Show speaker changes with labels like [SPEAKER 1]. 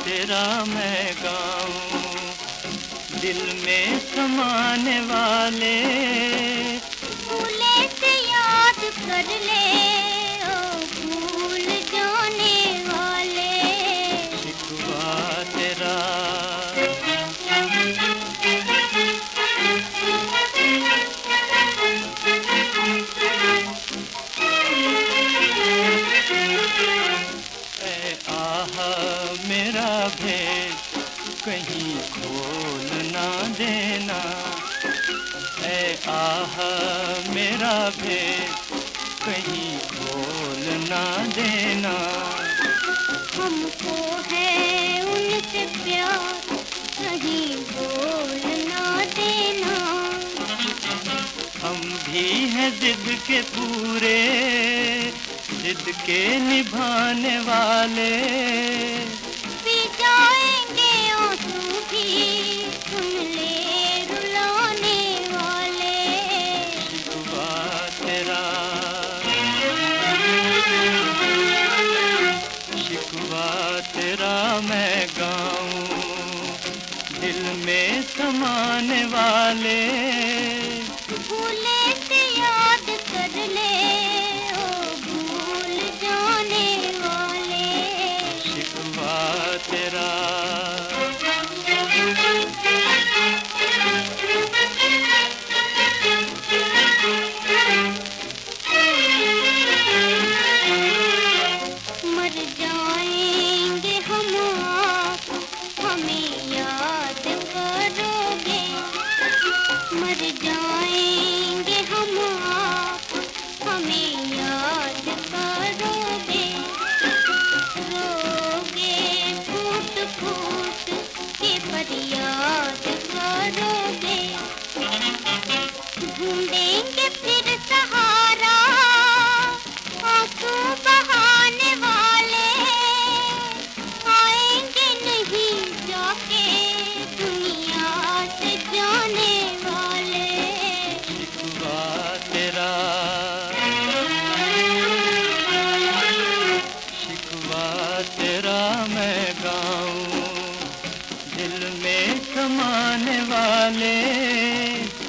[SPEAKER 1] तेरा मैं गाऊं। दिल में समाने वाले।
[SPEAKER 2] भूले से याद कर ले।
[SPEAKER 1] मेरा भेद कहीं खोल ना देना। ए आह मेरा भेद कहीं खोल ना देना।
[SPEAKER 2] हमको है उनसे प्यार कहीं बोल ना देना।
[SPEAKER 1] हम भी हैं जिद के पूरे जिद के निभाने वाले।
[SPEAKER 2] वाले don't. दिल में कमाने वाले।